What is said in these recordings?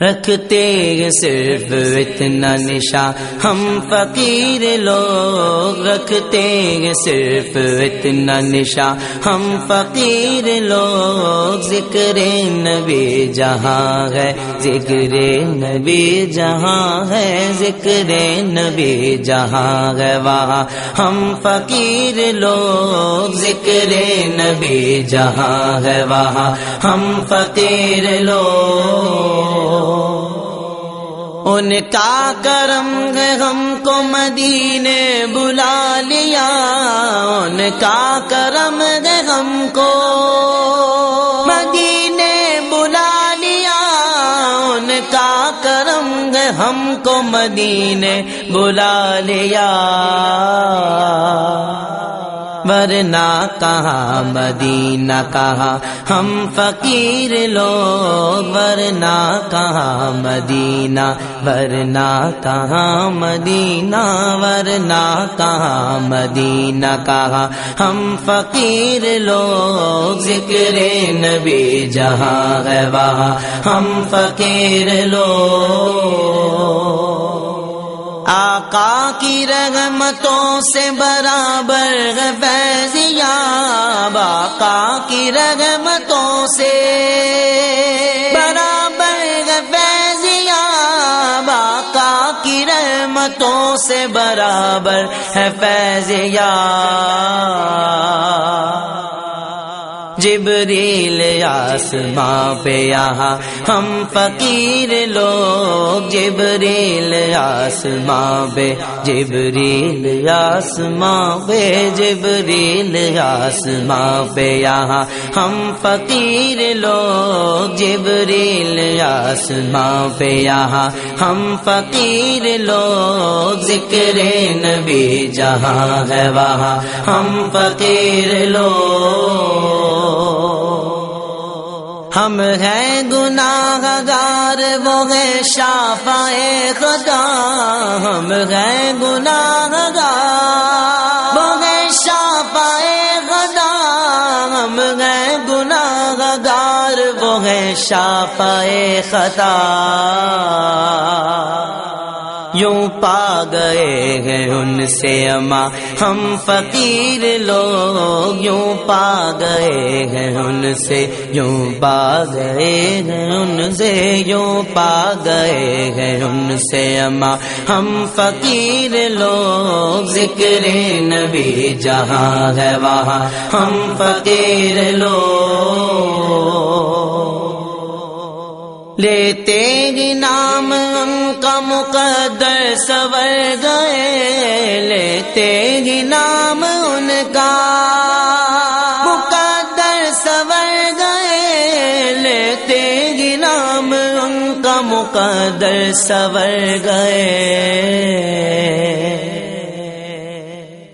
رکھتے صرف اتنا نشا ہم فقیر لوگ رکھتے صرف اتنا نشا ہم فقیر لوگ ذکر نبی جہاں ہے۔ ذکر نبی جہاں ہے۔ ذکر نبی جہاں ہے۔ وہاں ہم فقیر لوگ ذکر نبی جہاں ہے۔ وہاں ہم فقیر لوگ ان کا کرم ہے ہم کو مدینے بلا لیا۔ ان کا کرم ہے ہم کو مدینے بلا لیا۔ ان کا کرم ہے ہم کو مدینے بلا لیا۔ ورنہ کہاں مدینہ کہاں؟ ہم فقیر لوگ، ورنہ کہاں مدینہ؟ ورنہ کہاں مدینہ؟ ورنہ کہاں مدینہ کہاں؟ ہم فقیر لوگ، ذکر نبی جہاں ہے وہاں؟ ہم فقیر لوگ آقا کی رحمتوں سے برابر فیضیا آقا کی رحمتوں سے برابر فیضیا آقا کی رحمتوں سے برابر ہے فیضیا جبریل آسماں پہ یہاں ہم فقیر لوگ جبریل آسماں پہ، جبریل آسماں پہ، جبریل آسماں پہ یہاں ہم فقیر لوگ جبریل آسماں پہ یہاں ہم فقیر لوگ ذکر نبی جہاں ہے وہاں ہم فقیر لوگ ہم ہیں گناہ گار وہ ہے شافائے خدا۔ ہم ہیں گناہ گار وہ ہے شافائے خدا۔ ہم ہیں گناہ گار وہ ہے شافائے خدا۔ یوں پا گئے ہیں ان سے اما۔ ہم فقیر لوگ یوں پا گئے ہیں ان سے۔ یوں پا گئے ہیں ان سے۔ یوں پا گئے ہیں ان سے اما۔ ہم فقیر لوگ ذکر نبی جہاں ہے وہاں۔ ہم فقیر لوگ لیتے ہی نام ان کا مقدر سور گئے۔ لیتے ہی نام ان کا مقدر سور گئے۔ لیتے ہی نام ان کا مقدر سور گئے۔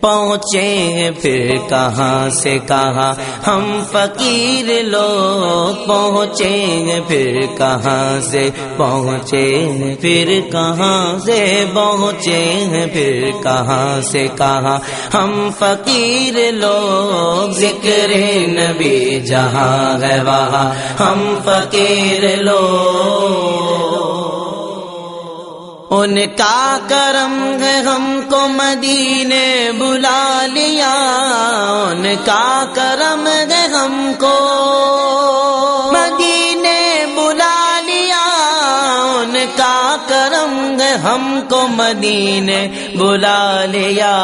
پہنچے پھر کہاں سے کہاں ہم فقیر لوگ پہنچے پھر کہاں سے پہنچے پھر کہاں سے پہنچے پھر کہاں سے کہاں ہم فقیر لوگ ذکر نبی جہاں ہے وہاں ہم فقیر لوگ ان کا کرم ہے ہم کو مدینے بلا لیا۔ ان کا کرم ہے ہم کو مدینے بلا لیا۔ ان کا کرم ہے ہم کو مدینے بلا لیا۔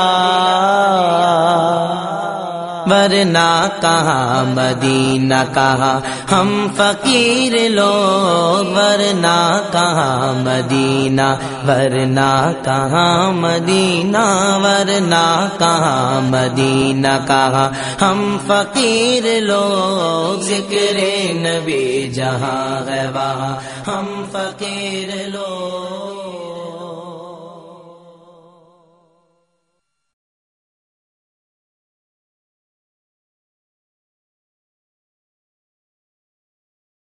ورنہ کہاں؟ مدینہ کہاں؟ ہم فقیر لوگ ورنہ کہاں؟ مدینہ، ورنہ کہاں؟ مدینہ، ورنہ کہاں؟ مدینہ کہاں؟ ہم فقیر لوگ، ذکر نبی جہاں ہے وہاں۔ ہم فقیر لوگ